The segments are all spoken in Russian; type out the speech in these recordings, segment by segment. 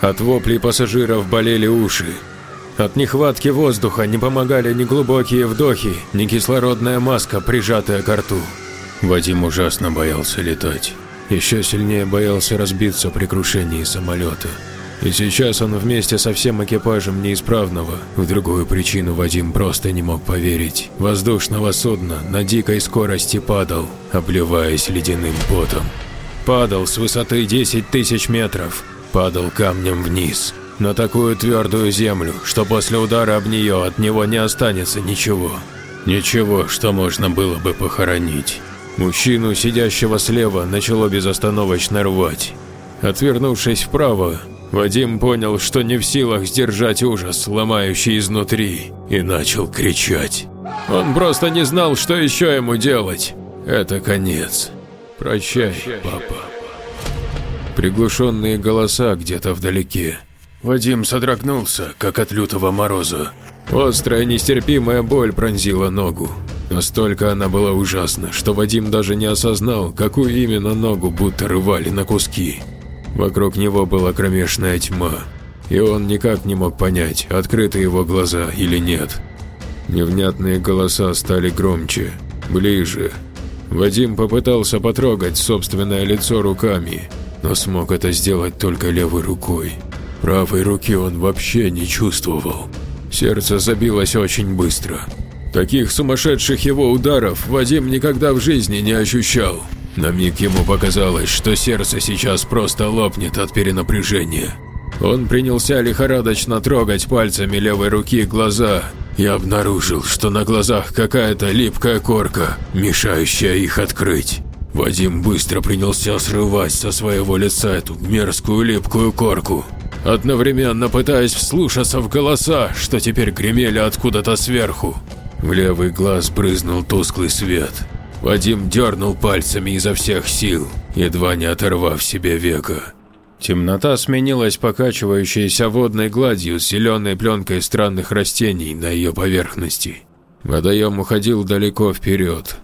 От воплей пассажиров болели уши. От нехватки воздуха не помогали ни глубокие вдохи, ни кислородная маска, прижатая к рту. Вадим ужасно боялся летать. Еще сильнее боялся разбиться при крушении самолета. И сейчас он вместе со всем экипажем неисправного, в другую причину Вадим просто не мог поверить, воздушного судна на дикой скорости падал, обливаясь ледяным потом. Падал с высоты 10 тысяч метров, падал камнем вниз, на такую твердую землю, что после удара об нее от него не останется ничего. Ничего, что можно было бы похоронить. Мужчину, сидящего слева, начало безостановочно рвать. Отвернувшись вправо, Вадим понял, что не в силах сдержать ужас, ломающий изнутри, и начал кричать. Он просто не знал, что еще ему делать. Это конец. Прощай, папа. Приглушенные голоса где-то вдалеке. Вадим содрогнулся, как от лютого мороза. Острая нестерпимая боль пронзила ногу. Настолько она была ужасна, что Вадим даже не осознал, какую именно ногу будто рвали на куски. Вокруг него была кромешная тьма, и он никак не мог понять, открыты его глаза или нет. Невнятные голоса стали громче, ближе. Вадим попытался потрогать собственное лицо руками, но смог это сделать только левой рукой. Правой руки он вообще не чувствовал. Сердце забилось очень быстро. Таких сумасшедших его ударов Вадим никогда в жизни не ощущал. На миг ему показалось, что сердце сейчас просто лопнет от перенапряжения. Он принялся лихорадочно трогать пальцами левой руки глаза и обнаружил, что на глазах какая-то липкая корка, мешающая их открыть. Вадим быстро принялся срывать со своего лица эту мерзкую липкую корку, одновременно пытаясь вслушаться в голоса, что теперь гремели откуда-то сверху. В левый глаз брызнул тусклый свет. Вадим дернул пальцами изо всех сил, едва не оторвав себе века. Темнота сменилась покачивающейся водной гладью с зеленой пленкой странных растений на ее поверхности. Водоем уходил далеко вперед.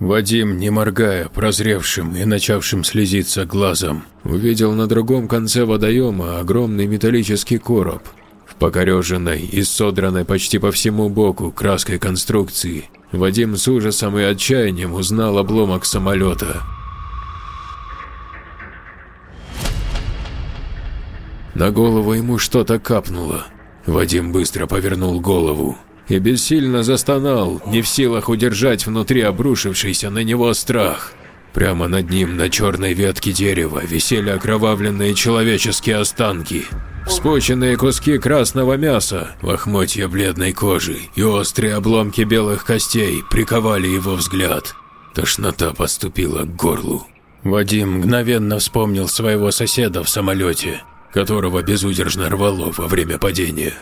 Вадим, не моргая, прозревшим и начавшим слезиться глазом, увидел на другом конце водоема огромный металлический короб. В покореженной и содранной почти по всему боку краской конструкции Вадим с ужасом и отчаянием узнал обломок самолета. На голову ему что-то капнуло. Вадим быстро повернул голову и бессильно застонал, не в силах удержать внутри обрушившийся на него страх. Прямо над ним на черной ветке дерева висели окровавленные человеческие останки. Вспученные куски красного мяса, лохмотья бледной кожи и острые обломки белых костей приковали его взгляд. Тошнота подступила к горлу. Вадим мгновенно вспомнил своего соседа в самолете, которого безудержно рвало во время падения.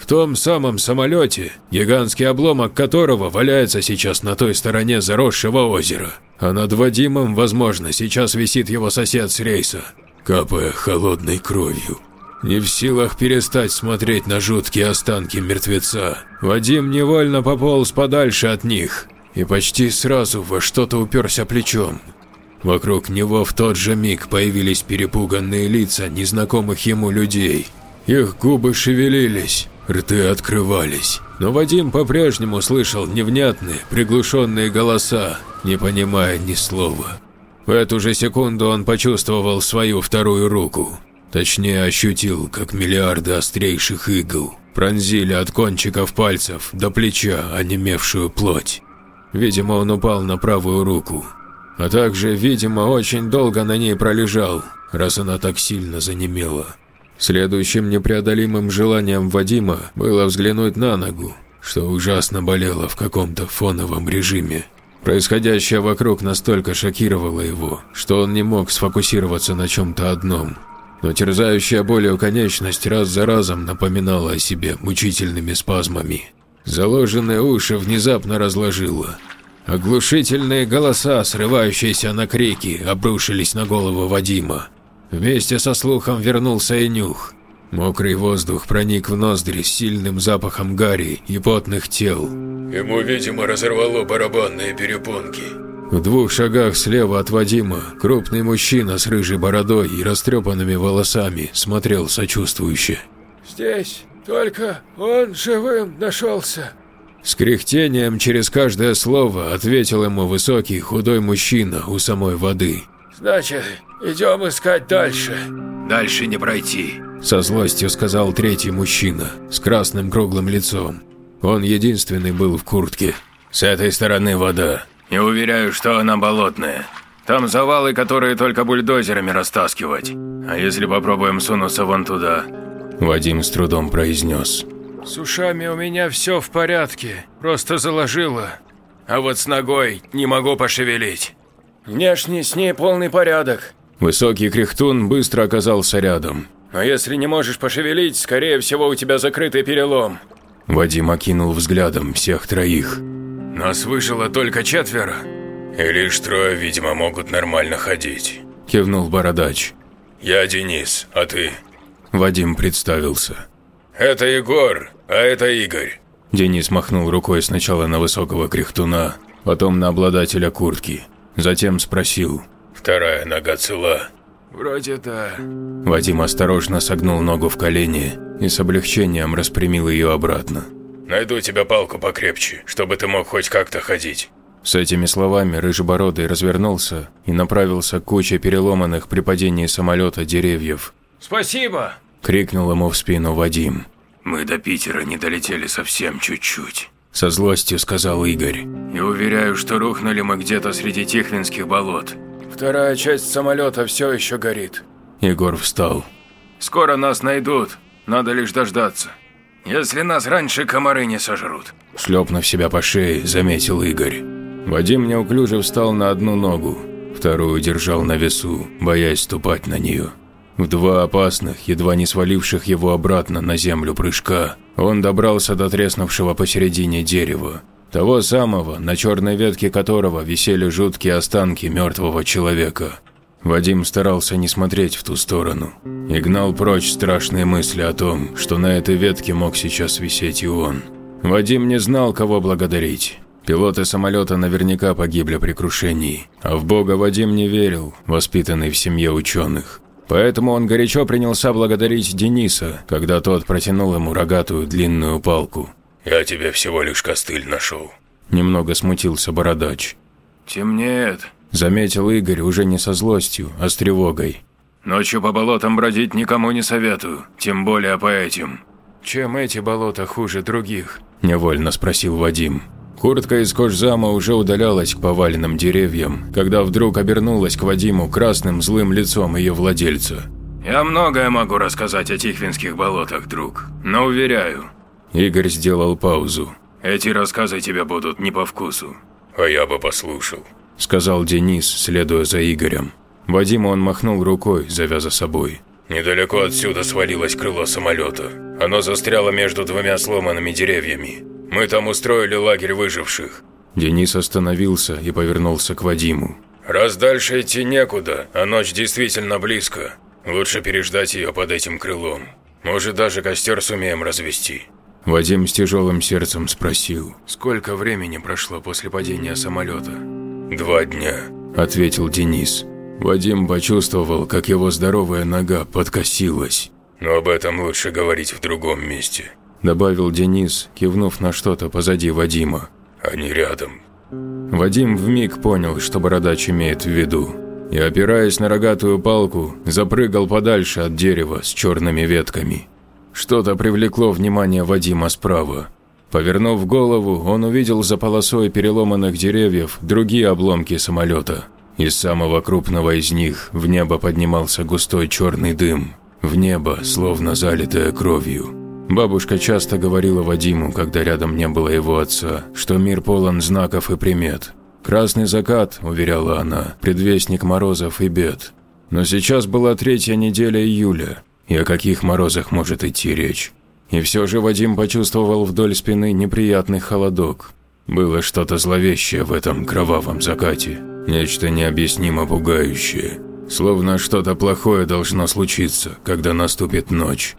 В том самом самолете, гигантский обломок которого валяется сейчас на той стороне заросшего озера, а над Вадимом, возможно, сейчас висит его сосед с рейса, капая холодной кровью. Не в силах перестать смотреть на жуткие останки мертвеца, Вадим невольно пополз подальше от них и почти сразу во что-то уперся плечом. Вокруг него в тот же миг появились перепуганные лица незнакомых ему людей. Их губы шевелились, рты открывались, но Вадим по-прежнему слышал невнятные, приглушенные голоса, не понимая ни слова. В эту же секунду он почувствовал свою вторую руку. Точнее, ощутил, как миллиарды острейших игл пронзили от кончиков пальцев до плеча онемевшую плоть. Видимо, он упал на правую руку, а также, видимо, очень долго на ней пролежал, раз она так сильно занемела. Следующим непреодолимым желанием Вадима было взглянуть на ногу, что ужасно болело в каком-то фоновом режиме. Происходящее вокруг настолько шокировало его, что он не мог сфокусироваться на чем-то одном. Но терзающая болью конечность раз за разом напоминала о себе мучительными спазмами. Заложенные уши внезапно разложило. Оглушительные голоса, срывающиеся на крики, обрушились на голову Вадима. Вместе со слухом вернулся и нюх. Мокрый воздух проник в ноздри с сильным запахом гари и потных тел. Ему, видимо, разорвало барабанные перепонки. В двух шагах слева от Вадима крупный мужчина с рыжей бородой и растрепанными волосами смотрел сочувствующе. «Здесь только он живым нашелся». С кряхтением через каждое слово ответил ему высокий худой мужчина у самой воды. «Значит, идем искать дальше». «Дальше не пройти», – со злостью сказал третий мужчина с красным круглым лицом. Он единственный был в куртке. «С этой стороны вода. Не уверяю, что она болотная. Там завалы, которые только бульдозерами растаскивать. А если попробуем сунуться вон туда?» Вадим с трудом произнес. С ушами у меня все в порядке, просто заложило. А вот с ногой не могу пошевелить. Внешне с ней полный порядок. Высокий кряхтун быстро оказался рядом. Но если не можешь пошевелить, скорее всего у тебя закрытый перелом. Вадим окинул взглядом всех троих. Нас выжило только четверо. И лишь трое, видимо, могут нормально ходить. Кивнул бородач. Я Денис, а ты? Вадим представился. «Это Егор, а это Игорь». Денис махнул рукой сначала на высокого кряхтуна, потом на обладателя куртки. Затем спросил. «Вторая нога цела?» «Вроде да». Вадим осторожно согнул ногу в колени и с облегчением распрямил ее обратно. «Найду тебе палку покрепче, чтобы ты мог хоть как-то ходить». С этими словами Рыжебородый развернулся и направился к куче переломанных при падении самолета деревьев. «Спасибо!» – крикнул ему в спину Вадим. «Мы до Питера не долетели совсем чуть-чуть», – со злостью сказал Игорь. «И уверяю, что рухнули мы где-то среди Тихвинских болот». «Вторая часть самолета все еще горит». Егор встал. «Скоро нас найдут, надо лишь дождаться. Если нас раньше комары не сожрут». Шлепнув себя по шее, заметил Игорь. Вадим неуклюже встал на одну ногу, вторую держал на весу, боясь ступать на нее. В два опасных, едва не сваливших его обратно на землю прыжка, он добрался до треснувшего посередине дерева, того самого, на черной ветке которого висели жуткие останки мертвого человека. Вадим старался не смотреть в ту сторону и гнал прочь страшные мысли о том, что на этой ветке мог сейчас висеть и он. Вадим не знал, кого благодарить. Пилоты самолета наверняка погибли при крушении, а в Бога Вадим не верил, воспитанный в семье ученых. Поэтому он горячо принялся благодарить Дениса, когда тот протянул ему рогатую длинную палку. «Я тебе всего лишь костыль нашел», – немного смутился бородач. «Темнеет», – заметил Игорь уже не со злостью, а с тревогой. «Ночью по болотам бродить никому не советую, тем более по этим». «Чем эти болота хуже других?» – невольно спросил Вадим. Куртка из кожзама уже удалялась к поваленным деревьям, когда вдруг обернулась к Вадиму красным злым лицом ее владельца. «Я многое могу рассказать о Тихвинских болотах, друг, но уверяю». Игорь сделал паузу. «Эти рассказы тебе будут не по вкусу». «А я бы послушал», – сказал Денис, следуя за Игорем. Вадиму он махнул рукой, завяза собой. «Недалеко отсюда свалилось крыло самолета. Оно застряло между двумя сломанными деревьями. Мы там устроили лагерь выживших». Денис остановился и повернулся к Вадиму. «Раз дальше идти некуда, а ночь действительно близко, лучше переждать ее под этим крылом. Может, даже костер сумеем развести». Вадим с тяжелым сердцем спросил. «Сколько времени прошло после падения самолета?» «Два дня», – ответил Денис. Вадим почувствовал, как его здоровая нога подкосилась. «Но об этом лучше говорить в другом месте. – добавил Денис, кивнув на что-то позади Вадима. «Они рядом». Вадим вмиг понял, что бородач имеет в виду, и, опираясь на рогатую палку, запрыгал подальше от дерева с черными ветками. Что-то привлекло внимание Вадима справа. Повернув голову, он увидел за полосой переломанных деревьев другие обломки самолета. Из самого крупного из них в небо поднимался густой черный дым. В небо, словно залитое кровью. Бабушка часто говорила Вадиму, когда рядом не было его отца, что мир полон знаков и примет. «Красный закат», – уверяла она, – «предвестник морозов и бед». Но сейчас была третья неделя июля, и о каких морозах может идти речь? И все же Вадим почувствовал вдоль спины неприятный холодок. Было что-то зловещее в этом кровавом закате, нечто необъяснимо пугающее. Словно что-то плохое должно случиться, когда наступит ночь.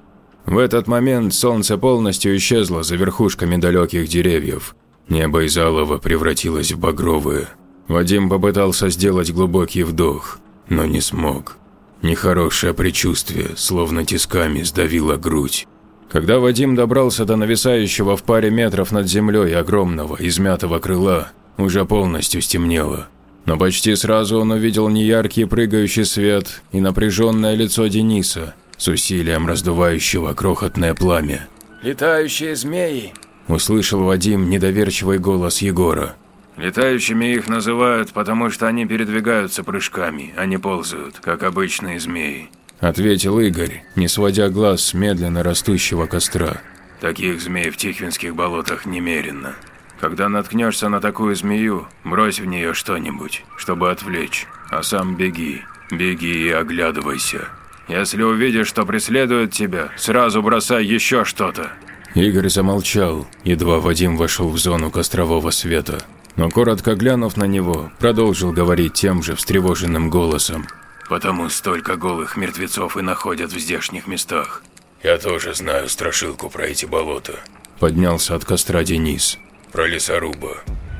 В этот момент солнце полностью исчезло за верхушками далеких деревьев. Небо из алого превратилось в багровое. Вадим попытался сделать глубокий вдох, но не смог. Нехорошее предчувствие, словно тисками, сдавило грудь. Когда Вадим добрался до нависающего в паре метров над землей огромного, измятого крыла, уже полностью стемнело. Но почти сразу он увидел неяркий прыгающий свет и напряженное лицо Дениса, с усилием раздувающего крохотное пламя. «Летающие змеи!» – услышал Вадим недоверчивый голос Егора. Летающими их называют, потому что они передвигаются прыжками, а не ползают, как обычные змеи. Ответил Игорь, не сводя глаз с медленно растущего костра. Таких змей в Тихвинских болотах немерено. Когда наткнешься на такую змею, брось в нее что-нибудь, чтобы отвлечь, а сам беги, беги и оглядывайся. Если увидишь, что преследует тебя, сразу бросай еще что-то. Игорь замолчал, едва Вадим вошел в зону кострового света но, коротко глянув на него, продолжил говорить тем же встревоженным голосом. «Потому столько голых мертвецов и находят в здешних местах». «Я тоже знаю страшилку про эти болота», – поднялся от костра Денис. «Про лесоруба.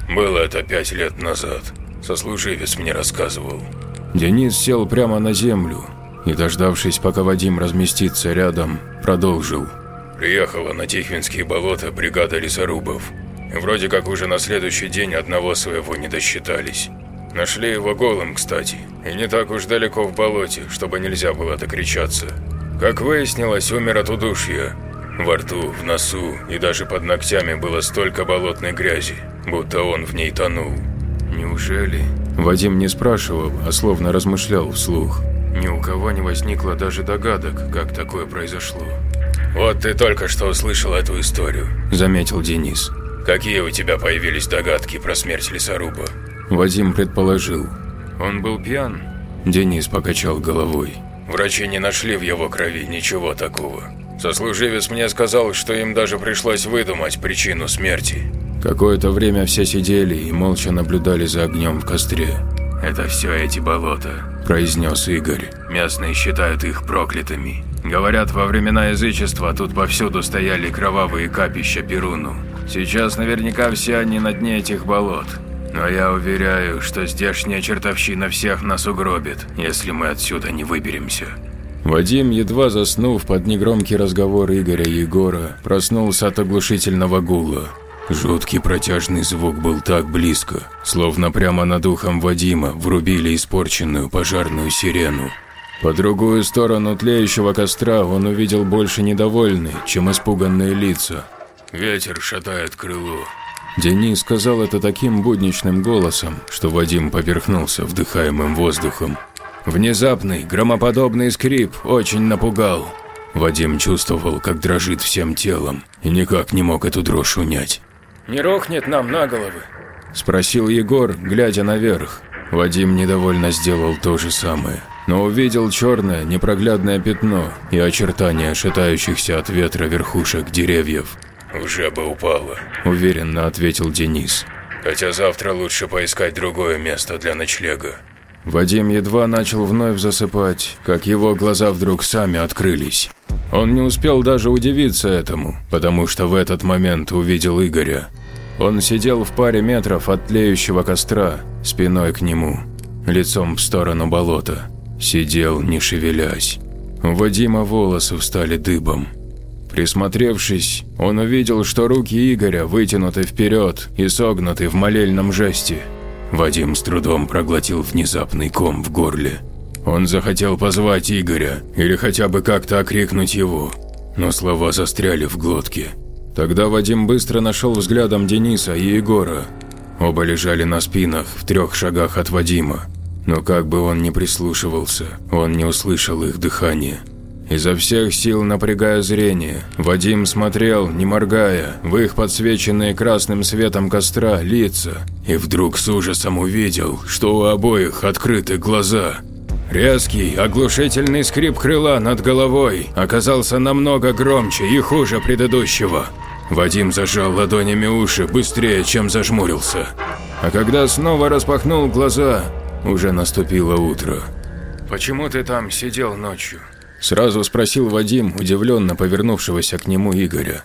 Было это пять лет назад. Сослуживец мне рассказывал». Денис сел прямо на землю и, дождавшись, пока Вадим разместится рядом, продолжил. «Приехала на Тихвинские болота бригада лесорубов. Вроде как уже на следующий день одного своего не досчитались. Нашли его голым, кстати, и не так уж далеко в болоте, чтобы нельзя было докричаться. Как выяснилось, умер от удушья. Во рту, в носу и даже под ногтями было столько болотной грязи, будто он в ней тонул. Неужели? Вадим не спрашивал, а словно размышлял вслух. Ни у кого не возникло даже догадок, как такое произошло. «Вот ты только что услышал эту историю», – заметил Денис. Какие у тебя появились догадки про смерть лесоруба? Вадим предположил. Он был пьян? Денис покачал головой. Врачи не нашли в его крови ничего такого. Сослуживец мне сказал, что им даже пришлось выдумать причину смерти. Какое-то время все сидели и молча наблюдали за огнем в костре. «Это все эти болота», – произнес Игорь. «Местные считают их проклятыми. Говорят, во времена язычества тут повсюду стояли кровавые капища Перуну. Сейчас наверняка все они на дне этих болот. Но я уверяю, что здешняя чертовщина всех нас угробит, если мы отсюда не выберемся. Вадим, едва заснув под негромкий разговор Игоря и Егора, проснулся от оглушительного гула. Жуткий протяжный звук был так близко, словно прямо над ухом Вадима врубили испорченную пожарную сирену. По другую сторону тлеющего костра он увидел больше недовольные, чем испуганные лица. Ветер шатает крыло. Денис сказал это таким будничным голосом, что Вадим поперхнулся вдыхаемым воздухом. Внезапный, громоподобный скрип очень напугал. Вадим чувствовал, как дрожит всем телом, и никак не мог эту дрожь унять. «Не рухнет нам на головы?» – спросил Егор, глядя наверх. Вадим недовольно сделал то же самое, но увидел черное, непроглядное пятно и очертания шатающихся от ветра верхушек деревьев. «Уже бы упала», – уверенно ответил Денис. «Хотя завтра лучше поискать другое место для ночлега». Вадим едва начал вновь засыпать, как его глаза вдруг сами открылись. Он не успел даже удивиться этому, потому что в этот момент увидел Игоря. Он сидел в паре метров от тлеющего костра, спиной к нему, лицом в сторону болота. Сидел, не шевелясь. У Вадима волосы встали дыбом. Присмотревшись, он увидел, что руки Игоря вытянуты вперед и согнуты в молельном жесте. Вадим с трудом проглотил внезапный ком в горле. Он захотел позвать Игоря или хотя бы как-то окрикнуть его, но слова застряли в глотке. Тогда Вадим быстро нашел взглядом Дениса и Егора. Оба лежали на спинах в трех шагах от Вадима. Но как бы он ни прислушивался, он не услышал их дыхания. Изо всех сил напрягая зрение, Вадим смотрел, не моргая, в их подсвеченные красным светом костра лица, и вдруг с ужасом увидел, что у обоих открыты глаза. Резкий, оглушительный скрип крыла над головой оказался намного громче и хуже предыдущего. Вадим зажал ладонями уши быстрее, чем зажмурился. А когда снова распахнул глаза, уже наступило утро. «Почему ты там сидел ночью?» Сразу спросил Вадим, удивленно повернувшегося к нему Игоря.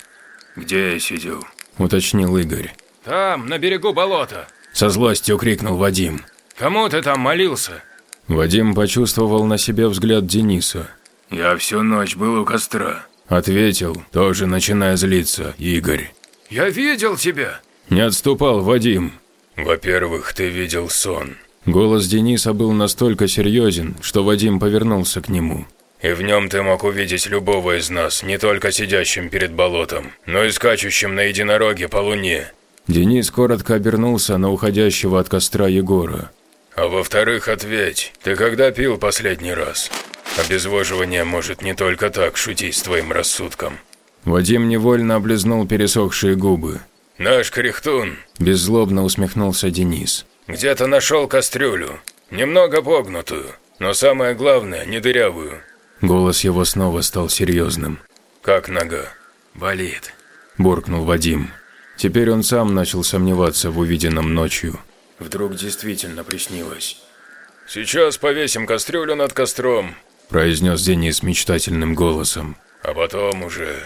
«Где я сидел?» – уточнил Игорь. «Там, на берегу болота». Со злостью крикнул Вадим. Кому ты там молился? Вадим почувствовал на себе взгляд Дениса. «Я всю ночь был у костра», – ответил, тоже начиная злиться, Игорь. «Я видел тебя!» Не отступал Вадим. «Во-первых, ты видел сон». Голос Дениса был настолько серьезен, что Вадим повернулся к нему. «И в нем ты мог увидеть любого из нас, не только сидящим перед болотом, но и скачущим на единороге по луне». Денис коротко обернулся на уходящего от костра Егора. А во-вторых, ответь, ты когда пил последний раз? Обезвоживание может не только так шутить с твоим рассудком. Вадим невольно облизнул пересохшие губы. «Наш кряхтун!» – беззлобно усмехнулся Денис. «Где-то нашел кастрюлю. Немного погнутую, но самое главное – не дырявую». Голос его снова стал серьезным. «Как нога?» «Болит», – буркнул Вадим. Теперь он сам начал сомневаться в увиденном ночью. Вдруг действительно приснилось. «Сейчас повесим кастрюлю над костром», – произнес Денис мечтательным голосом. «А потом уже...»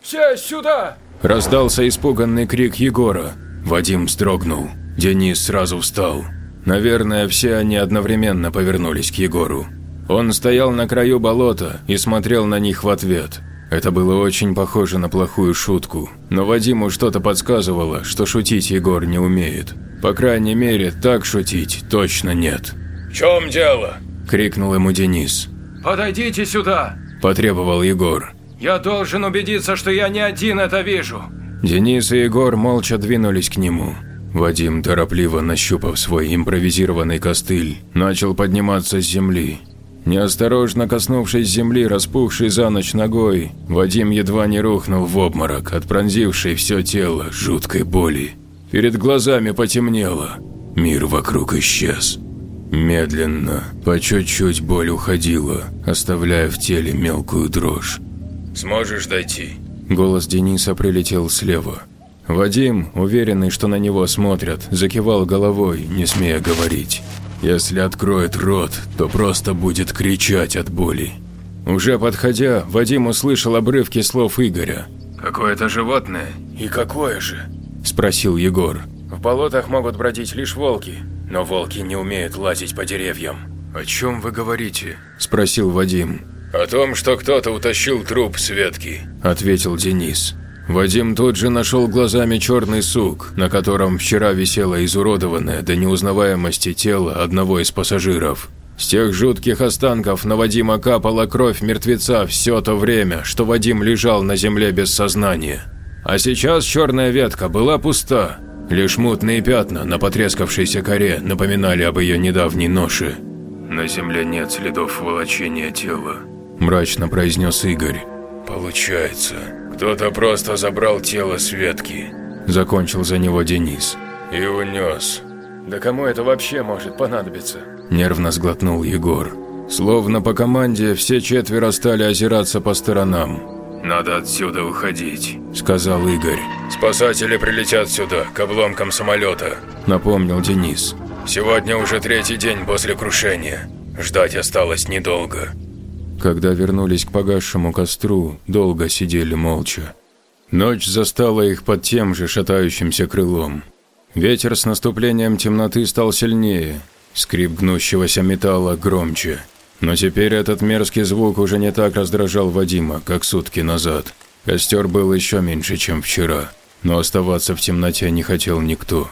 «Все сюда!» – раздался испуганный крик Егора. Вадим вздрогнул. Денис сразу встал. Наверное, все они одновременно повернулись к Егору. Он стоял на краю болота и смотрел на них в ответ. Это было очень похоже на плохую шутку, но Вадиму что-то подсказывало, что шутить Егор не умеет. По крайней мере, так шутить точно нет. «В чем дело?» – крикнул ему Денис. «Подойдите сюда!» – потребовал Егор. «Я должен убедиться, что я не один это вижу!» Денис и Егор молча двинулись к нему. Вадим, торопливо нащупав свой импровизированный костыль, начал подниматься с земли. Неосторожно коснувшись земли, распухшей за ночь ногой, Вадим едва не рухнул в обморок от пронзившей все тело жуткой боли. Перед глазами потемнело. Мир вокруг исчез. Медленно, по чуть-чуть боль уходила, оставляя в теле мелкую дрожь. «Сможешь дойти?» Голос Дениса прилетел слева. Вадим, уверенный, что на него смотрят, закивал головой, не смея говорить. Если откроет рот, то просто будет кричать от боли. Уже подходя, Вадим услышал обрывки слов Игоря. «Какое-то животное?» «И какое же?» – спросил Егор. «В болотах могут бродить лишь волки, но волки не умеют лазить по деревьям». «О чем вы говорите?» – спросил Вадим. «О том, что кто-то утащил труп с ветки», – ответил Денис. Вадим тут же нашел глазами черный сук, на котором вчера висело изуродованное до неузнаваемости тело одного из пассажиров. С тех жутких останков на Вадима капала кровь мертвеца все то время, что Вадим лежал на земле без сознания. А сейчас черная ветка была пуста. Лишь мутные пятна на потрескавшейся коре напоминали об ее недавней ноше. «На земле нет следов волочения тела», – мрачно произнес Игорь. «Получается, кто-то просто забрал тело Светки. Закончил за него Денис. И унес. Да кому это вообще может понадобиться? Нервно сглотнул Егор. Словно по команде все четверо стали озираться по сторонам. «Надо отсюда уходить», – сказал Игорь. «Спасатели прилетят сюда, к обломкам самолета», – напомнил Денис. «Сегодня уже третий день после крушения. Ждать осталось недолго». Когда вернулись к погасшему костру, долго сидели молча. Ночь застала их под тем же шатающимся крылом. Ветер с наступлением темноты стал сильнее, скрип гнущегося металла громче. Но теперь этот мерзкий звук уже не так раздражал Вадима, как сутки назад. Костер был еще меньше, чем вчера, но оставаться в темноте не хотел никто.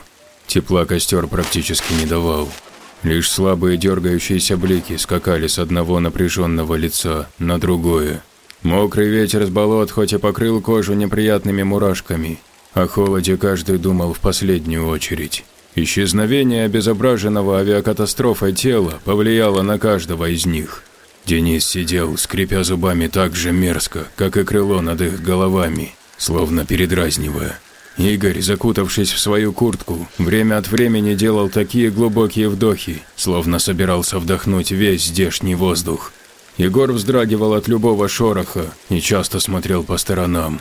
Тепла костер практически не давал. Лишь слабые дергающиеся блики скакали с одного напряженного лица на другое. Мокрый ветер с болот хоть и покрыл кожу неприятными мурашками, о холоде каждый думал в последнюю очередь. Исчезновение обезображенного авиакатастрофой тела повлияло на каждого из них. Денис сидел, скрипя зубами так же мерзко, как и крыло над их головами, словно передразнивая. Игорь, закутавшись в свою куртку, время от времени делал такие глубокие вдохи, словно собирался вдохнуть весь здешний воздух. Егор вздрагивал от любого шороха и часто смотрел по сторонам.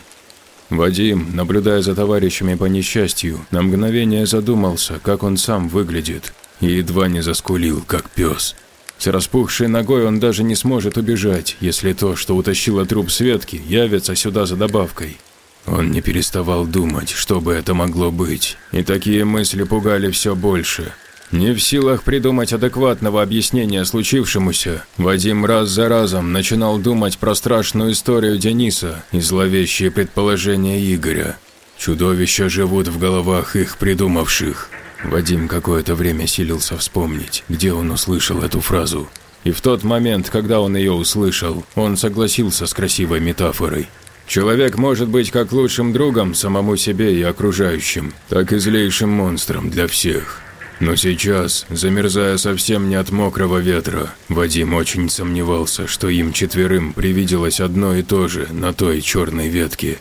Вадим, наблюдая за товарищами по несчастью, на мгновение задумался, как он сам выглядит, и едва не заскулил, как пес. С распухшей ногой он даже не сможет убежать, если то, что утащило труп Светки, явится сюда за добавкой. Он не переставал думать, что бы это могло быть, и такие мысли пугали все больше. Не в силах придумать адекватного объяснения случившемуся, Вадим раз за разом начинал думать про страшную историю Дениса и зловещие предположения Игоря. Чудовища живут в головах их придумавших. Вадим какое-то время силился вспомнить, где он услышал эту фразу. И в тот момент, когда он ее услышал, он согласился с красивой метафорой. Человек может быть как лучшим другом самому себе и окружающим, так и злейшим монстром для всех. Но сейчас, замерзая совсем не от мокрого ветра, Вадим очень сомневался, что им четверым привиделось одно и то же на той черной ветке.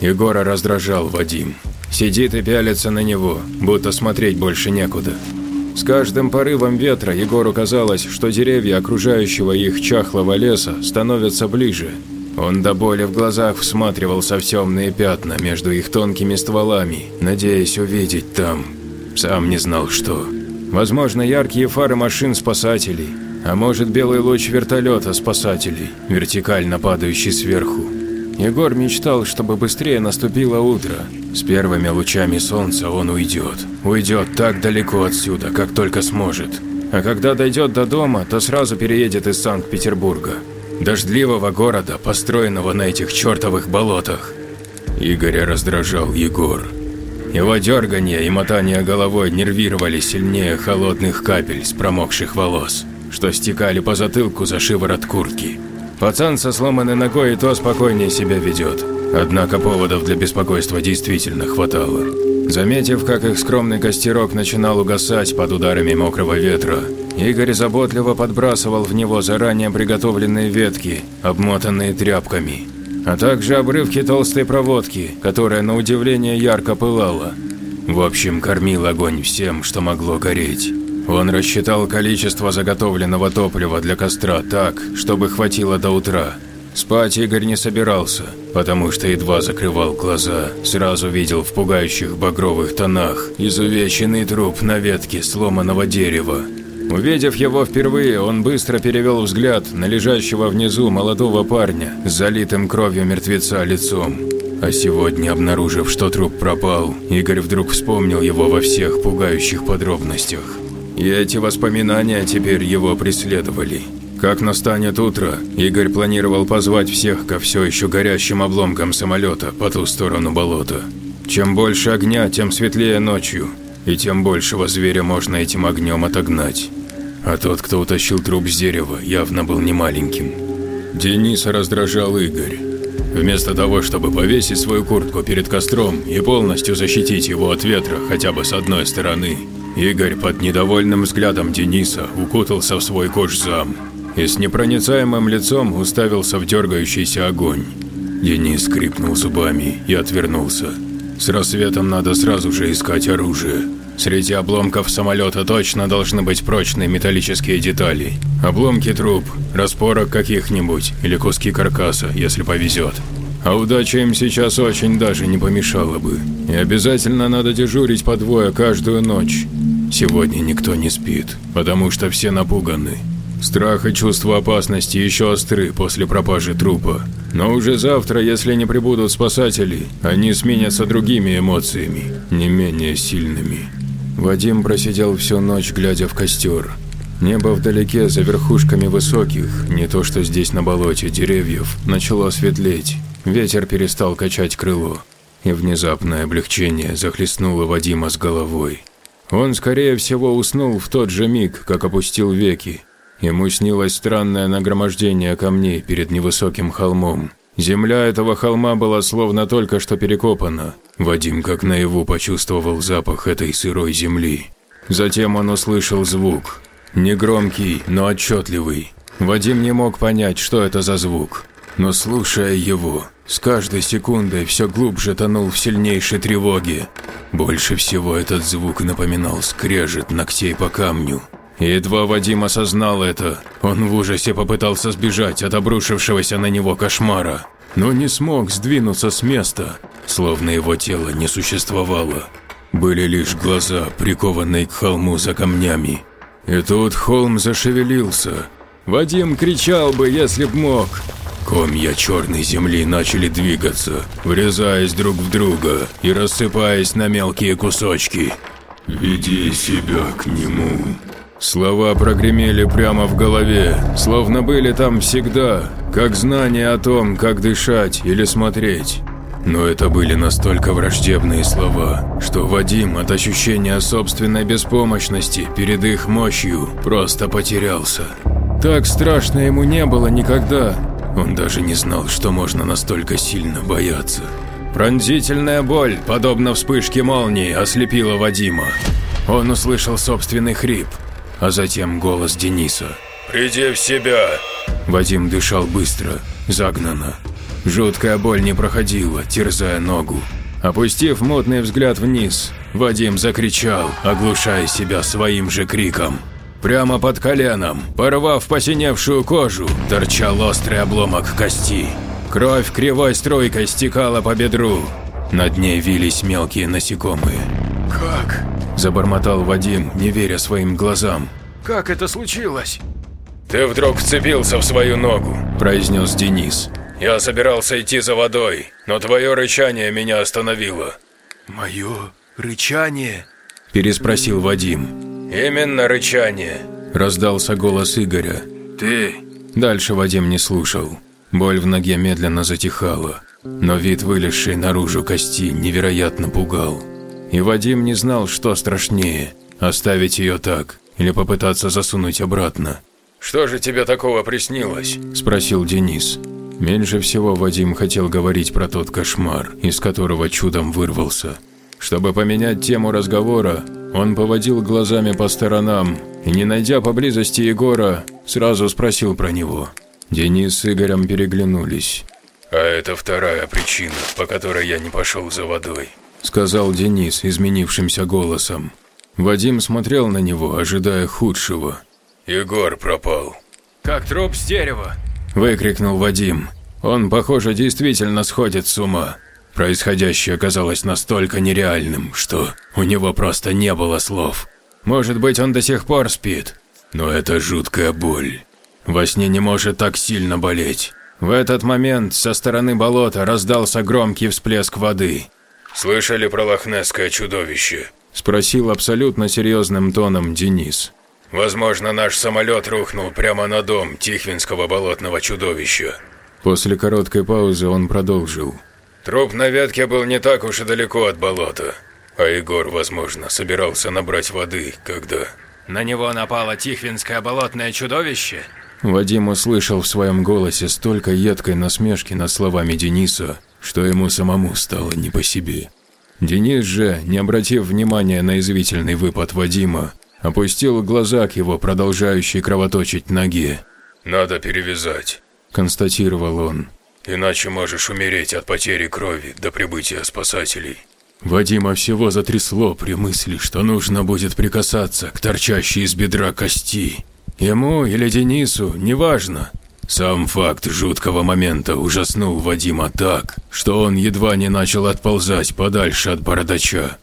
Егора раздражал Вадим. Сидит и пялится на него, будто смотреть больше некуда. С каждым порывом ветра Егору казалось, что деревья окружающего их чахлого леса становятся ближе. Он до боли в глазах всматривался в темные пятна между их тонкими стволами, надеясь увидеть там сам не знал что. Возможно, яркие фары машин спасателей, а может белый луч вертолета спасателей, вертикально падающий сверху. Егор мечтал, чтобы быстрее наступило утро. С первыми лучами солнца он уйдет. Уйдет так далеко отсюда, как только сможет. А когда дойдет до дома, то сразу переедет из Санкт-Петербурга. Дождливого города, построенного на этих чертовых болотах. Игоря раздражал Егор. Его дергание и мотание головой нервировали сильнее холодных капель с промокших волос, что стекали по затылку за шиворот куртки. Пацан со сломанной ногой и то спокойнее себя ведет. Однако поводов для беспокойства действительно хватало. Заметив, как их скромный костерок начинал угасать под ударами мокрого ветра, Игорь заботливо подбрасывал в него заранее приготовленные ветки, обмотанные тряпками, а также обрывки толстой проводки, которая на удивление ярко пылала. В общем, кормил огонь всем, что могло гореть. Он рассчитал количество заготовленного топлива для костра так, чтобы хватило до утра. Спать Игорь не собирался, потому что едва закрывал глаза, сразу видел в пугающих багровых тонах изувеченный труп на ветке сломанного дерева. Увидев его впервые, он быстро перевел взгляд на лежащего внизу молодого парня с залитым кровью мертвеца лицом. А сегодня, обнаружив, что труп пропал, Игорь вдруг вспомнил его во всех пугающих подробностях. И эти воспоминания теперь его преследовали. Как настанет утро, Игорь планировал позвать всех ко все еще горящим обломкам самолета по ту сторону болота. Чем больше огня, тем светлее ночью, и тем большего зверя можно этим огнем отогнать. А тот, кто утащил труп с дерева, явно был не маленьким. Дениса раздражал Игорь. Вместо того, чтобы повесить свою куртку перед костром и полностью защитить его от ветра хотя бы с одной стороны, Игорь под недовольным взглядом Дениса укутался в свой кожзам и с непроницаемым лицом уставился в дергающийся огонь. Денис скрипнул зубами и отвернулся. С рассветом надо сразу же искать оружие. Среди обломков самолета точно должны быть прочные металлические детали. Обломки труб, распорок каких-нибудь или куски каркаса, если повезет. А удача им сейчас очень даже не помешала бы. И обязательно надо дежурить по двое каждую ночь. Сегодня никто не спит, потому что все напуганы. Страх и чувство опасности еще остры после пропажи трупа. Но уже завтра, если не прибудут спасатели, они сменятся другими эмоциями, не менее сильными. Вадим просидел всю ночь, глядя в костер. Небо вдалеке, за верхушками высоких, не то что здесь на болоте, деревьев, начало светлеть. Ветер перестал качать крыло, и внезапное облегчение захлестнуло Вадима с головой. Он, скорее всего, уснул в тот же миг, как опустил веки, Ему снилось странное нагромождение камней перед невысоким холмом. Земля этого холма была словно только что перекопана. Вадим как наяву почувствовал запах этой сырой земли. Затем он услышал звук. Негромкий, но отчетливый. Вадим не мог понять, что это за звук. Но слушая его, с каждой секундой все глубже тонул в сильнейшей тревоге. Больше всего этот звук напоминал скрежет ногтей по камню. Едва Вадим осознал это, он в ужасе попытался сбежать от обрушившегося на него кошмара, но не смог сдвинуться с места, словно его тело не существовало. Были лишь глаза, прикованные к холму за камнями. И тут холм зашевелился. Вадим кричал бы, если б мог. Комья черной земли начали двигаться, врезаясь друг в друга и рассыпаясь на мелкие кусочки. «Веди себя к нему». Слова прогремели прямо в голове, словно были там всегда, как знание о том, как дышать или смотреть. Но это были настолько враждебные слова, что Вадим от ощущения собственной беспомощности перед их мощью просто потерялся. Так страшно ему не было никогда. Он даже не знал, что можно настолько сильно бояться. Пронзительная боль, подобно вспышке молнии, ослепила Вадима. Он услышал собственный хрип, а затем голос Дениса. «Приди в себя!» Вадим дышал быстро, загнанно. Жуткая боль не проходила, терзая ногу. Опустив мутный взгляд вниз, Вадим закричал, оглушая себя своим же криком. Прямо под коленом, порвав посиневшую кожу, торчал острый обломок кости. Кровь кривой струйкой стекала по бедру. Над ней вились мелкие насекомые. Как? – забормотал Вадим, не веря своим глазам. Как это случилось? «Ты вдруг вцепился в свою ногу», – произнес Денис. «Я собирался идти за водой, но твое рычание меня остановило». «Мое рычание?» – переспросил Вадим. «Именно рычание», – раздался голос Игоря. «Ты...» Дальше Вадим не слушал. Боль в ноге медленно затихала, но вид вылезшей наружу кости невероятно пугал. И Вадим не знал, что страшнее – оставить ее так или попытаться засунуть обратно. «Что же тебе такого приснилось?» – спросил Денис. Меньше всего Вадим хотел говорить про тот кошмар, из которого чудом вырвался. Чтобы поменять тему разговора, он поводил глазами по сторонам и, не найдя поблизости Егора, сразу спросил про него. Денис с Игорем переглянулись. «А это вторая причина, по которой я не пошел за водой», – сказал Денис изменившимся голосом. Вадим смотрел на него, ожидая худшего. «Егор пропал». «Как труп с дерева», – выкрикнул Вадим. Он, похоже, действительно сходит с ума. Происходящее оказалось настолько нереальным, что у него просто не было слов. Может быть, он до сих пор спит, но это жуткая боль. Во сне не может так сильно болеть. В этот момент со стороны болота раздался громкий всплеск воды. «Слышали про лохнесское чудовище?» – спросил абсолютно серьезным тоном Денис. «Возможно, наш самолет рухнул прямо на дом Тихвинского болотного чудовища». После короткой паузы он продолжил. Труп на ветке был не так уж и далеко от болота, а Егор, возможно, собирался набрать воды, когда... На него напало Тихвинское болотное чудовище? Вадим услышал в своем голосе столько едкой насмешки над словами Дениса, что ему самому стало не по себе. Денис же, не обратив внимания на извительный выпад Вадима, опустил глаза к его продолжающей кровоточить ноге. «Надо перевязать», – констатировал он. Иначе можешь умереть от потери крови до прибытия спасателей. Вадима всего затрясло при мысли, что нужно будет прикасаться к торчащей из бедра кости. Ему или Денису, неважно. Сам факт жуткого момента ужаснул Вадима так, что он едва не начал отползать подальше от бородача.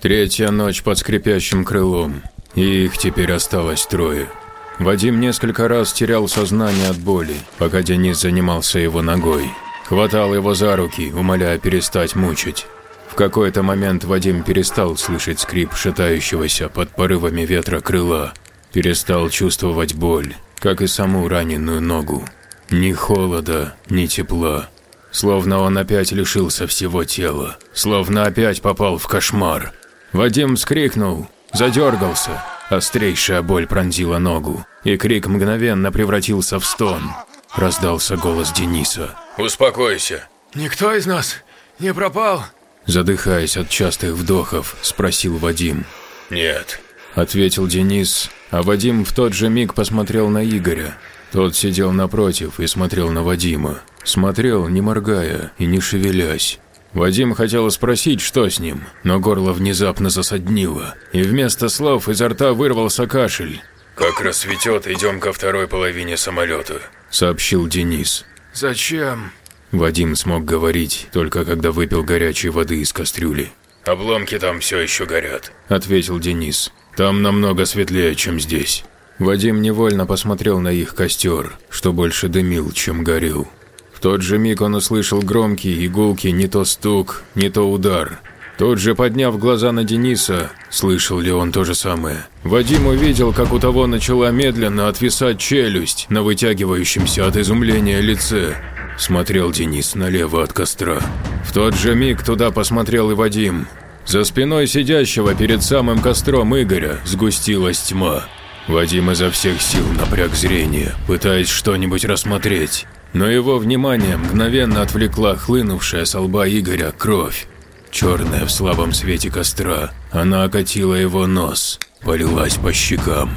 Третья ночь под скрипящим крылом, и их теперь осталось трое. Вадим несколько раз терял сознание от боли, пока Денис занимался его ногой. Хватал его за руки, умоляя перестать мучить. В какой-то момент Вадим перестал слышать скрип шатающегося под порывами ветра крыла. Перестал чувствовать боль, как и саму раненую ногу. Ни холода, ни тепла. Словно он опять лишился всего тела. Словно опять попал в кошмар. Вадим вскрикнул, задергался. Острейшая боль пронзила ногу, и крик мгновенно превратился в стон. Раздался голос Дениса. «Успокойся». «Никто из нас не пропал?» Задыхаясь от частых вдохов, спросил Вадим. «Нет», – ответил Денис, а Вадим в тот же миг посмотрел на Игоря. Тот сидел напротив и смотрел на Вадима. Смотрел, не моргая и не шевелясь. Вадим хотел спросить, что с ним, но горло внезапно засаднило, и вместо слов изо рта вырвался кашель. «Как рассветет, идем ко второй половине самолета», – сообщил Денис. «Зачем?» Вадим смог говорить, только когда выпил горячей воды из кастрюли. «Обломки там все еще горят», – ответил Денис. «Там намного светлее, чем здесь». Вадим невольно посмотрел на их костер, что больше дымил, чем горел. В тот же миг он услышал громкий игулки, не то стук, не то удар. Тут же, подняв глаза на Дениса, слышал ли он то же самое, Вадим увидел, как у того начала медленно отвисать челюсть на вытягивающемся от изумления лице. Смотрел Денис налево от костра. В тот же миг туда посмотрел и Вадим. За спиной сидящего перед самым костром Игоря сгустилась тьма. Вадим изо всех сил напряг зрение, пытаясь что-нибудь рассмотреть. Но его внимание мгновенно отвлекла хлынувшая с лба Игоря кровь. Черная в слабом свете костра, она окатила его нос, полилась по щекам.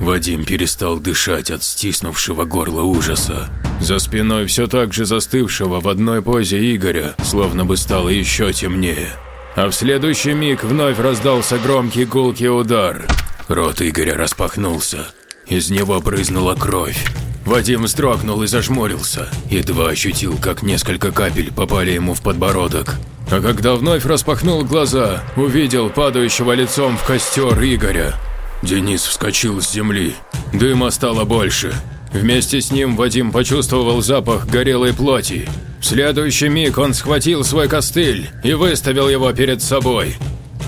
Вадим перестал дышать от стиснувшего горла ужаса. За спиной все так же застывшего в одной позе Игоря, словно бы стало еще темнее. А в следующий миг вновь раздался громкий гулкий удар. Рот Игоря распахнулся. Из него брызнула кровь. Вадим вздрогнул и зажмурился, едва ощутил, как несколько капель попали ему в подбородок. А когда вновь распахнул глаза, увидел падающего лицом в костер Игоря. Денис вскочил с земли. Дыма стало больше. Вместе с ним Вадим почувствовал запах горелой плоти. В следующий миг он схватил свой костыль и выставил его перед собой.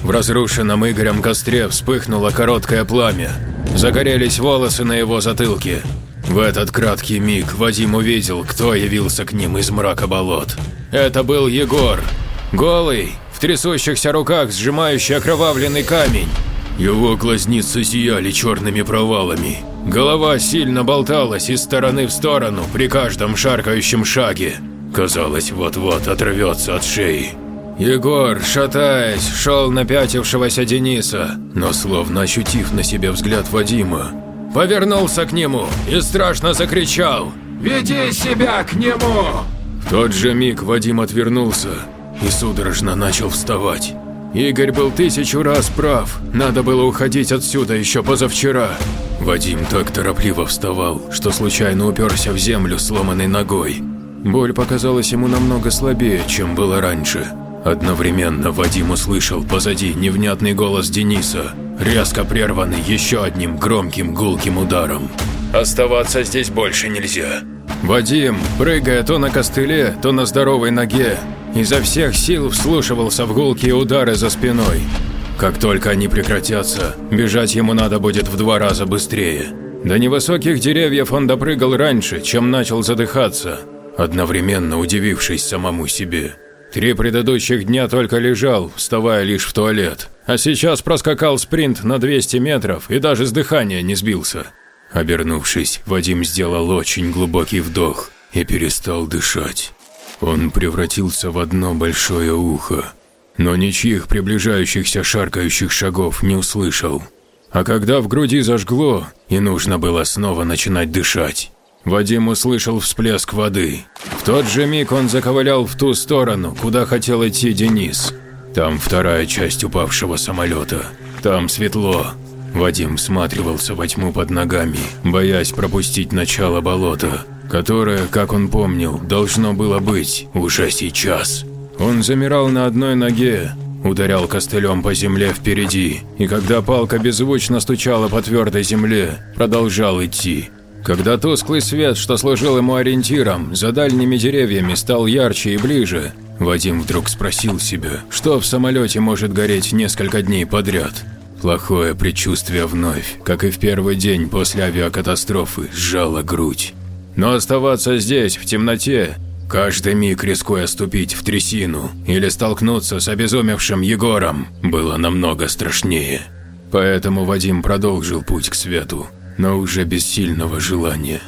В разрушенном Игорем костре вспыхнуло короткое пламя. Загорелись волосы на его затылке. В этот краткий миг Вадим увидел, кто явился к ним из мрака болот. Это был Егор. Голый, в трясущихся руках сжимающий окровавленный камень. Его глазницы сияли черными провалами. Голова сильно болталась из стороны в сторону при каждом шаркающем шаге. Казалось, вот-вот оторвется от шеи. Егор, шатаясь, шел на пятившегося Дениса, но словно ощутив на себе взгляд Вадима, повернулся к нему и страшно закричал «Веди себя к нему!». В тот же миг Вадим отвернулся и судорожно начал вставать. Игорь был тысячу раз прав, надо было уходить отсюда еще позавчера. Вадим так торопливо вставал, что случайно уперся в землю сломанной ногой. Боль показалась ему намного слабее, чем было раньше. Одновременно Вадим услышал позади невнятный голос Дениса, резко прерванный еще одним громким гулким ударом. «Оставаться здесь больше нельзя». Вадим, прыгая то на костыле, то на здоровой ноге, изо всех сил вслушивался в гулкие удары за спиной. Как только они прекратятся, бежать ему надо будет в два раза быстрее. До невысоких деревьев он допрыгал раньше, чем начал задыхаться, одновременно удивившись самому себе. Три предыдущих дня только лежал, вставая лишь в туалет, а сейчас проскакал спринт на 200 метров и даже с дыхания не сбился. Обернувшись, Вадим сделал очень глубокий вдох и перестал дышать. Он превратился в одно большое ухо, но ничьих приближающихся шаркающих шагов не услышал. А когда в груди зажгло, и нужно было снова начинать дышать, Вадим услышал всплеск воды. В тот же миг он заковылял в ту сторону, куда хотел идти Денис. Там вторая часть упавшего самолета. Там светло, Вадим всматривался во тьму под ногами, боясь пропустить начало болота, которое, как он помнил, должно было быть уже сейчас. Он замирал на одной ноге, ударял костылем по земле впереди, и когда палка беззвучно стучала по твердой земле, продолжал идти. Когда тусклый свет, что служил ему ориентиром, за дальними деревьями стал ярче и ближе, Вадим вдруг спросил себя, что в самолете может гореть несколько дней подряд. Плохое предчувствие вновь, как и в первый день после авиакатастрофы, сжало грудь. Но оставаться здесь, в темноте, каждый миг рискуя ступить в трясину или столкнуться с обезумевшим Егором, было намного страшнее. Поэтому Вадим продолжил путь к свету, но уже без сильного желания.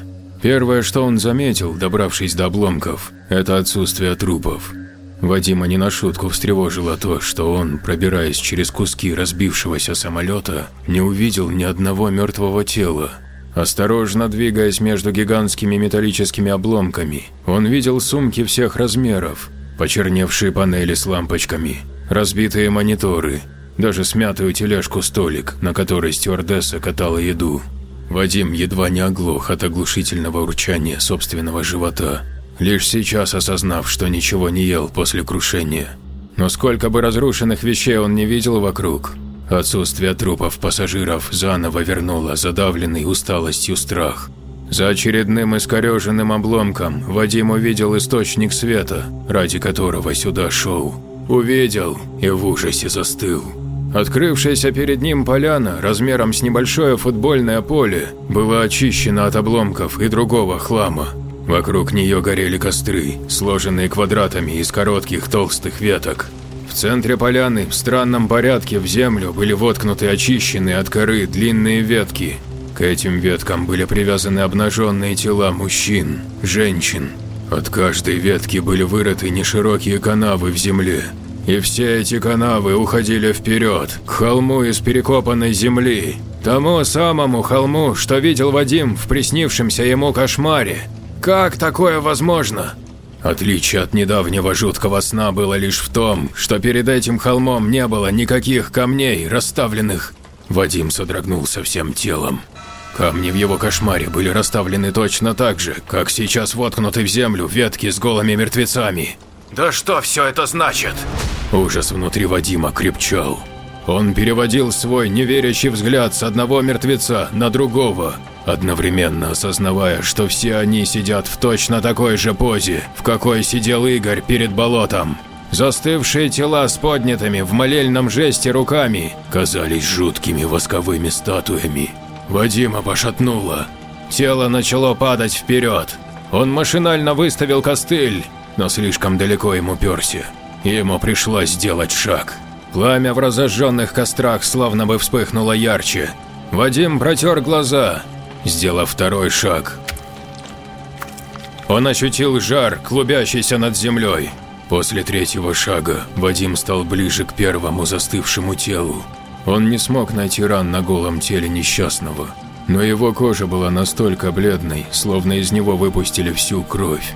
Первое, что он заметил, добравшись до обломков, это отсутствие трупов. Вадима не на шутку встревожило то, что он, пробираясь через куски разбившегося самолета, не увидел ни одного мертвого тела. Осторожно двигаясь между гигантскими металлическими обломками, он видел сумки всех размеров, почерневшие панели с лампочками, разбитые мониторы, даже смятую тележку-столик, на которой стюардесса катала еду. Вадим едва не оглох от оглушительного урчания собственного живота лишь сейчас осознав, что ничего не ел после крушения. Но сколько бы разрушенных вещей он не видел вокруг, отсутствие трупов пассажиров заново вернуло задавленный усталостью страх. За очередным искореженным обломком Вадим увидел источник света, ради которого сюда шел. Увидел и в ужасе застыл. Открывшаяся перед ним поляна размером с небольшое футбольное поле была очищена от обломков и другого хлама. Вокруг нее горели костры, сложенные квадратами из коротких толстых веток. В центре поляны в странном порядке в землю были воткнуты очищенные от коры длинные ветки. К этим веткам были привязаны обнаженные тела мужчин, женщин. От каждой ветки были вырыты неширокие канавы в земле. И все эти канавы уходили вперед, к холму из перекопанной земли. Тому самому холму, что видел Вадим в приснившемся ему кошмаре. Как такое возможно? Отличие от недавнего жуткого сна было лишь в том, что перед этим холмом не было никаких камней, расставленных. Вадим содрогнулся всем телом. Камни в его кошмаре были расставлены точно так же, как сейчас воткнуты в землю ветки с голыми мертвецами. «Да что все это значит?» Ужас внутри Вадима крепчал. Он переводил свой неверящий взгляд с одного мертвеца на другого, одновременно осознавая, что все они сидят в точно такой же позе, в какой сидел Игорь перед болотом. Застывшие тела с поднятыми в молельном жесте руками казались жуткими восковыми статуями. Вадима пошатнуло. Тело начало падать вперед. Он машинально выставил костыль, но слишком далеко ему перся. Ему пришлось сделать шаг. Пламя в разожженных кострах словно бы вспыхнуло ярче. Вадим протер глаза, сделав второй шаг. Он ощутил жар, клубящийся над землей. После третьего шага Вадим стал ближе к первому застывшему телу. Он не смог найти ран на голом теле несчастного, но его кожа была настолько бледной, словно из него выпустили всю кровь.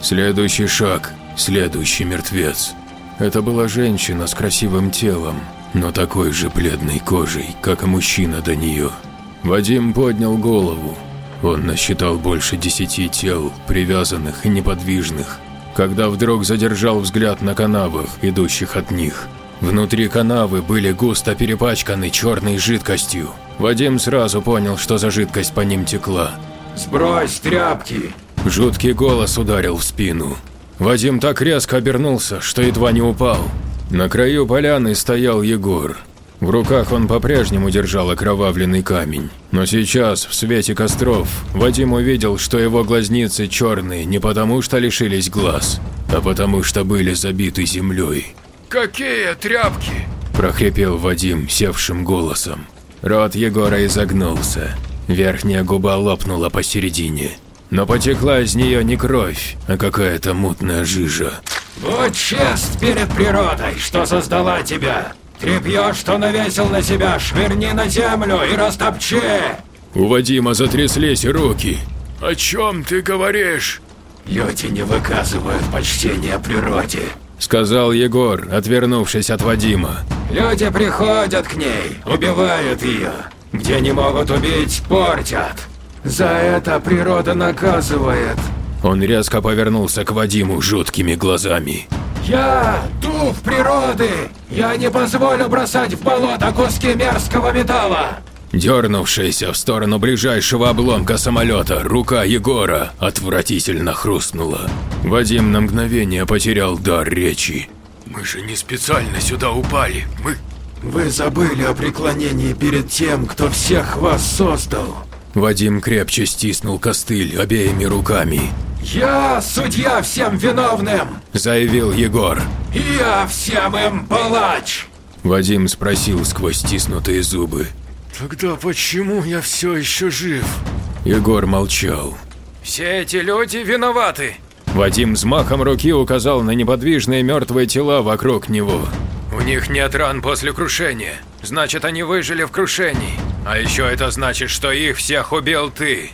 Следующий шаг, следующий мертвец. Это была женщина с красивым телом, но такой же бледной кожей, как и мужчина до нее. Вадим поднял голову. Он насчитал больше десяти тел, привязанных и неподвижных, когда вдруг задержал взгляд на канавах, идущих от них. Внутри канавы были густо перепачканы черной жидкостью. Вадим сразу понял, что за жидкость по ним текла. «Сбрось тряпки!» Жуткий голос ударил в спину. Вадим так резко обернулся, что едва не упал. На краю поляны стоял Егор. В руках он по-прежнему держал окровавленный камень. Но сейчас, в свете костров, Вадим увидел, что его глазницы черные не потому, что лишились глаз, а потому, что были забиты землей. «Какие тряпки?» – прохрипел Вадим севшим голосом. Рот Егора изогнулся. Верхняя губа лопнула посередине. Но потекла из нее не кровь, а какая-то мутная жижа. «Вот честь перед природой, что создала тебя! Тряпье, что навесил на себя, швырни на землю и растопчи!» У Вадима затряслись руки. «О чем ты говоришь?» «Люди не выказывают почтения природе», – сказал Егор, отвернувшись от Вадима. «Люди приходят к ней, убивают ее. Где не могут убить, портят. За это природа наказывает». Он резко повернулся к Вадиму жуткими глазами. «Я – дух природы! Я не позволю бросать в болото куски мерзкого металла!» Дернувшаяся в сторону ближайшего обломка самолета рука Егора отвратительно хрустнула. Вадим на мгновение потерял дар речи. «Мы же не специально сюда упали, мы...» «Вы забыли о преклонении перед тем, кто всех вас создал!» Вадим крепче стиснул костыль обеими руками. «Я судья всем виновным!» – заявил Егор. «Я всем им палач!» Вадим спросил сквозь стиснутые зубы. «Тогда почему я все еще жив?» Егор молчал. «Все эти люди виноваты!» Вадим взмахом руки указал на неподвижные мертвые тела вокруг него. «У них нет ран после крушения. Значит, они выжили в крушении. А еще это значит, что их всех убил ты!»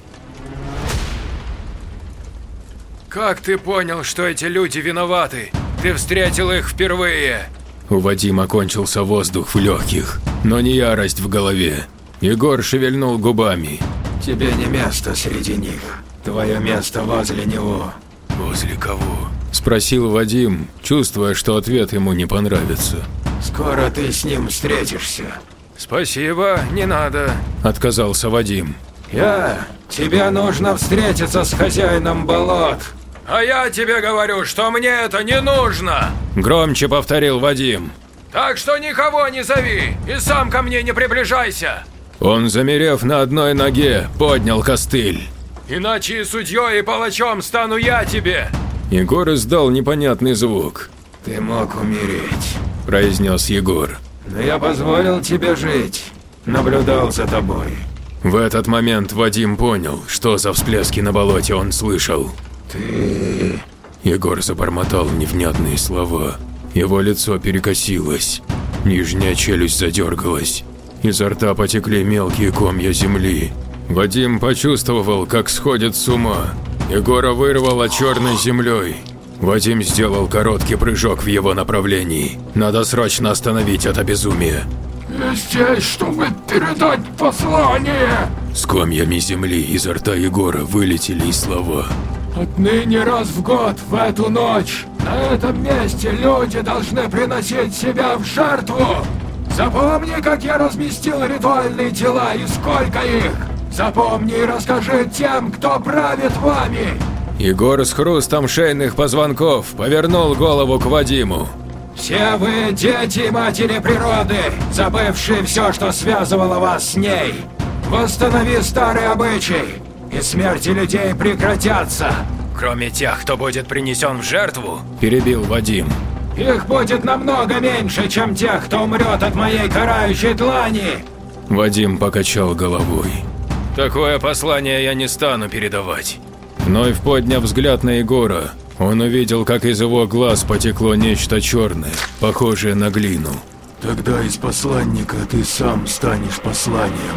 «Как ты понял, что эти люди виноваты? Ты встретил их впервые!» У Вадима кончился воздух в легких, но не ярость в голове. Егор шевельнул губами. «Тебе не место среди них. Твое место возле него». «Возле кого?» – спросил Вадим, чувствуя, что ответ ему не понравится. «Скоро ты с ним встретишься». «Спасибо, не надо», – отказался Вадим. Я... Тебе нужно встретиться с хозяином болот. А я тебе говорю, что мне это не нужно. Громче повторил Вадим. Так что никого не зови и сам ко мне не приближайся. Он, замерев на одной ноге, поднял костыль. Иначе и судьей, и палачом стану я тебе. Егор издал непонятный звук. Ты мог умереть, произнес Егор. Но я позволил тебе жить. Наблюдал за тобой. В этот момент Вадим понял, что за всплески на болоте он слышал. Ты... Егор забормотал невнятные слова. Его лицо перекосилось. Нижняя челюсть задергалась. Изо рта потекли мелкие комья земли. Вадим почувствовал, как сходит с ума. Егора вырвало черной землей. Вадим сделал короткий прыжок в его направлении. Надо срочно остановить это безумие. Я здесь, чтобы передать послание. С комьями земли изо рта Егора вылетели и слова. Отныне раз в год, в эту ночь, на этом месте люди должны приносить себя в жертву. Запомни, как я разместил ритуальные тела и сколько их. Запомни и расскажи тем, кто правит вами. Егор с хрустом шейных позвонков повернул голову к Вадиму. Все вы дети матери природы, забывшие все, что связывало вас с ней. Восстанови старый обычай, и смерти людей прекратятся. Кроме тех, кто будет принесен в жертву, перебил Вадим. Их будет намного меньше, чем тех, кто умрет от моей карающей длани. Вадим покачал головой. Такое послание я не стану передавать. Вновь подняв взгляд на Егора, он увидел, как из его глаз потекло нечто черное, похожее на глину. «Тогда из посланника ты сам станешь посланием».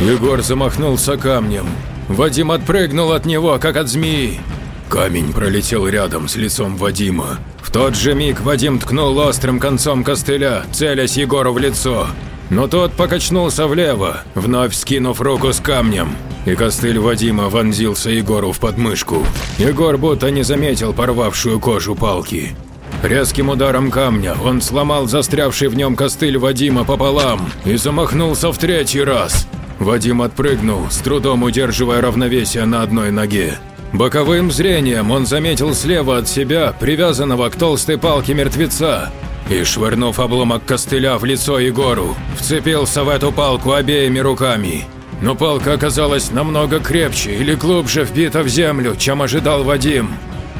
Егор замахнулся камнем. Вадим отпрыгнул от него, как от змеи. Камень пролетел рядом с лицом Вадима. В тот же миг Вадим ткнул острым концом костыля, целясь Егору в лицо. Но тот покачнулся влево, вновь скинув руку с камнем, и костыль Вадима вонзился Егору в подмышку. Егор будто не заметил порвавшую кожу палки. Резким ударом камня он сломал застрявший в нем костыль Вадима пополам и замахнулся в третий раз. Вадим отпрыгнул, с трудом удерживая равновесие на одной ноге. Боковым зрением он заметил слева от себя привязанного к толстой палке мертвеца и, швырнув обломок костыля в лицо Егору, вцепился в эту палку обеими руками. Но палка оказалась намного крепче или глубже вбита в землю, чем ожидал Вадим.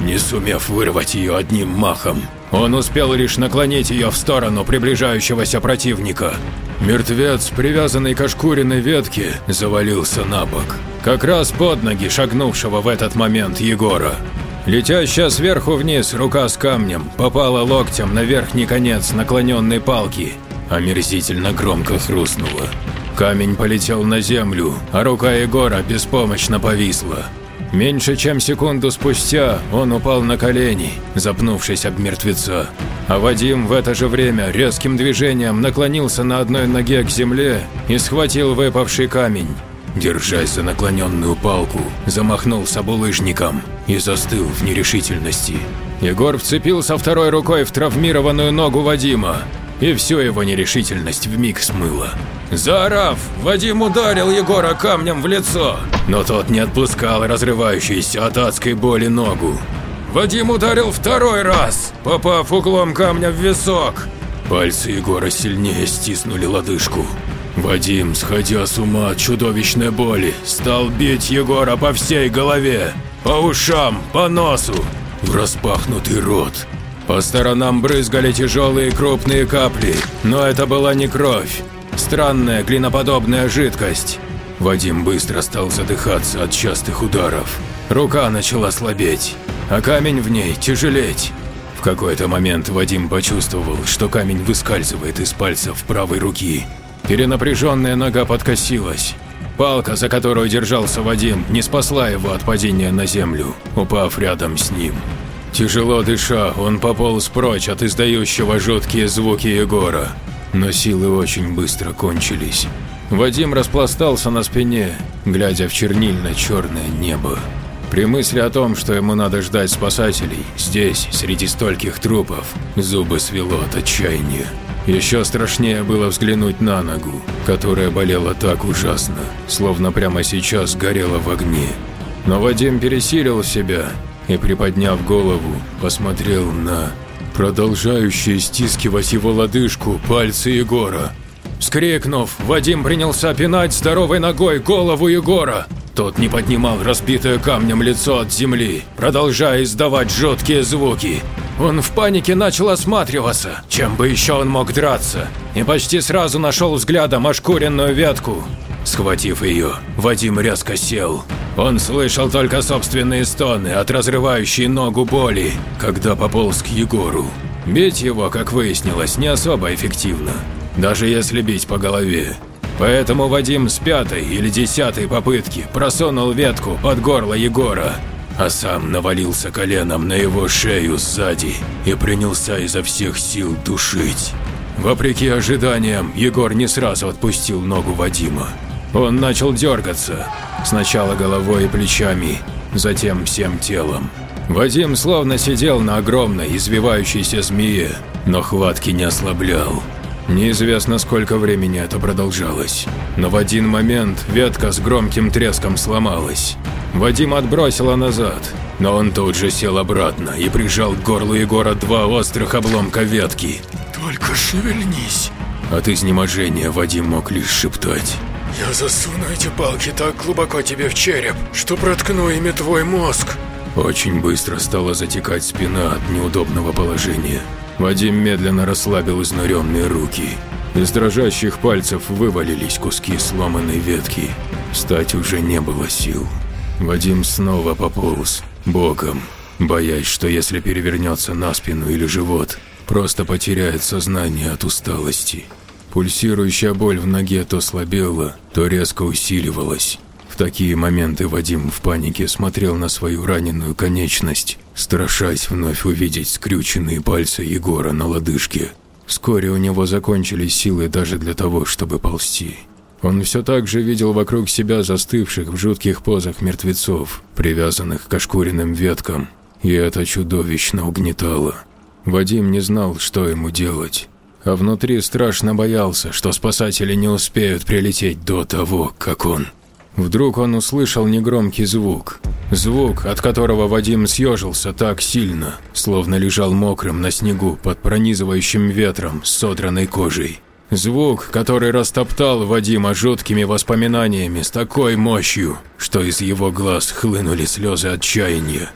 Не сумев вырвать ее одним махом, он успел лишь наклонить ее в сторону приближающегося противника. Мертвец, привязанный к ошкуренной ветке, завалился на бок, как раз под ноги шагнувшего в этот момент Егора. Летящая сверху вниз рука с камнем попала локтем на верхний конец наклоненной палки, омерзительно громко хрустнула. Камень полетел на землю, а рука Егора беспомощно повисла. Меньше чем секунду спустя он упал на колени, запнувшись об мертвеца. А Вадим в это же время резким движением наклонился на одной ноге к земле и схватил выпавший камень. Держась за наклоненную палку, замахнулся булыжником и застыл в нерешительности. Егор вцепился второй рукой в травмированную ногу Вадима, и всю его нерешительность вмиг смыло. Заорав, Вадим ударил Егора камнем в лицо, но тот не отпускал разрывающуюся от адской боли ногу. Вадим ударил второй раз, попав углом камня в висок. Пальцы Егора сильнее стиснули лодыжку. Вадим, сходя с ума от чудовищной боли, стал бить Егора по всей голове, по ушам, по носу, в распахнутый рот. По сторонам брызгали тяжелые крупные капли, но это была не кровь. Странная глиноподобная жидкость. Вадим быстро стал задыхаться от частых ударов. Рука начала слабеть, а камень в ней тяжелеть. В какой-то момент Вадим почувствовал, что камень выскальзывает из пальцев правой руки. Перенапряженная нога подкосилась. Палка, за которую держался Вадим, не спасла его от падения на землю, упав рядом с ним. Тяжело дыша, он пополз прочь от издающего жуткие звуки Егора. Но силы очень быстро кончились. Вадим распластался на спине, глядя в чернильно-черное небо. При мысли о том, что ему надо ждать спасателей, здесь, среди стольких трупов, зубы свело от отчаяния. Еще страшнее было взглянуть на ногу, которая болела так ужасно, словно прямо сейчас горела в огне. Но Вадим пересилил себя и, приподняв голову, посмотрел на продолжающие стискивать его лодыжку пальцы Егора. Вскрикнув, Вадим принялся пинать здоровой ногой голову Егора. Тот не поднимал разбитое камнем лицо от земли, продолжая издавать жуткие звуки. Он в панике начал осматриваться, чем бы еще он мог драться, и почти сразу нашел взглядом ошкуренную ветку. Схватив ее, Вадим резко сел. Он слышал только собственные стоны от разрывающей ногу боли, когда пополз к Егору. Бить его, как выяснилось, не особо эффективно, даже если бить по голове. Поэтому Вадим с пятой или десятой попытки просунул ветку под горло Егора, а сам навалился коленом на его шею сзади и принялся изо всех сил душить. Вопреки ожиданиям, Егор не сразу отпустил ногу Вадима. Он начал дергаться, сначала головой и плечами, затем всем телом. Вадим словно сидел на огромной извивающейся змее, но хватки не ослаблял. Неизвестно, сколько времени это продолжалось, но в один момент ветка с громким треском сломалась. Вадим отбросила назад, но он тут же сел обратно и прижал к горлу Егора два острых обломка ветки. Только шевельнись. От изнеможения Вадим мог лишь шептать. Я засуну эти палки так глубоко тебе в череп, что проткну ими твой мозг. Очень быстро стала затекать спина от неудобного положения. Вадим медленно расслабил изнуренные руки. Из дрожащих пальцев вывалились куски сломанной ветки. Встать уже не было сил. Вадим снова пополз, боком, боясь, что если перевернется на спину или живот, просто потеряет сознание от усталости. Пульсирующая боль в ноге то слабела, то резко усиливалась. В такие моменты Вадим в панике смотрел на свою раненую конечность, страшась вновь увидеть скрюченные пальцы Егора на лодыжке. Вскоре у него закончились силы даже для того, чтобы ползти. Он все так же видел вокруг себя застывших в жутких позах мертвецов, привязанных к ошкуренным веткам, и это чудовищно угнетало. Вадим не знал, что ему делать, а внутри страшно боялся, что спасатели не успеют прилететь до того, как он. Вдруг он услышал негромкий звук. Звук, от которого Вадим съежился так сильно, словно лежал мокрым на снегу под пронизывающим ветром с содранной кожей. Звук, который растоптал Вадима жуткими воспоминаниями с такой мощью, что из его глаз хлынули слезы отчаяния.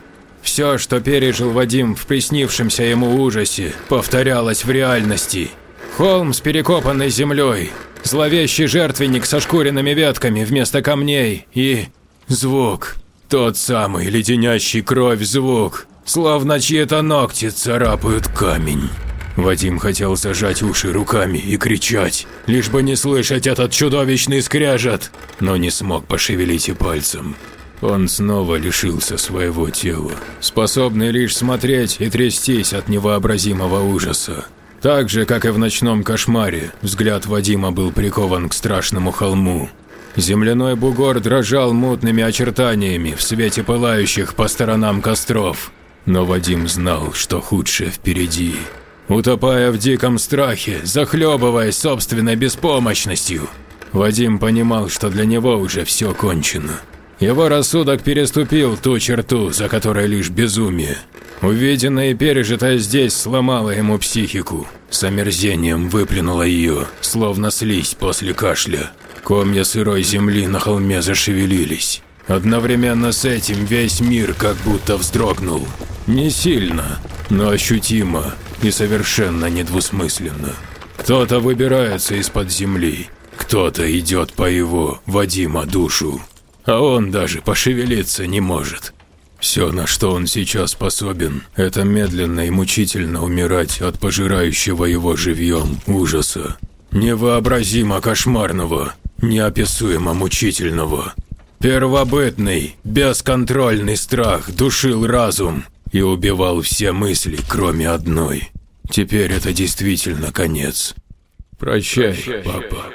Все, что пережил Вадим в приснившемся ему ужасе, повторялось в реальности. Холм с перекопанной землей, зловещий жертвенник со шкуренными ветками вместо камней и... звук. Тот самый леденящий кровь звук, словно чьи-то ногти царапают камень. Вадим хотел зажать уши руками и кричать, лишь бы не слышать этот чудовищный скрежет, но не смог пошевелить и пальцем. Он снова лишился своего тела, способный лишь смотреть и трястись от невообразимого ужаса. Так же, как и в ночном кошмаре, взгляд Вадима был прикован к страшному холму. Земляной бугор дрожал мутными очертаниями в свете пылающих по сторонам костров. Но Вадим знал, что худшее впереди. Утопая в диком страхе, захлебываясь собственной беспомощностью, Вадим понимал, что для него уже все кончено. Его рассудок переступил ту черту, за которой лишь безумие. Увиденное и пережитое здесь сломало ему психику. С омерзением выплюнуло ее, словно слизь после кашля. Комья сырой земли на холме зашевелились. Одновременно с этим весь мир как будто вздрогнул. Не сильно, но ощутимо и совершенно недвусмысленно. Кто-то выбирается из-под земли, кто-то идет по его, Вадима, душу, а он даже пошевелиться не может. Все, на что он сейчас способен, это медленно и мучительно умирать от пожирающего его живьем ужаса. Невообразимо кошмарного, неописуемо мучительного. Первобытный, бесконтрольный страх душил разум и убивал все мысли, кроме одной. Теперь это действительно конец. Прощай, Прощай папа.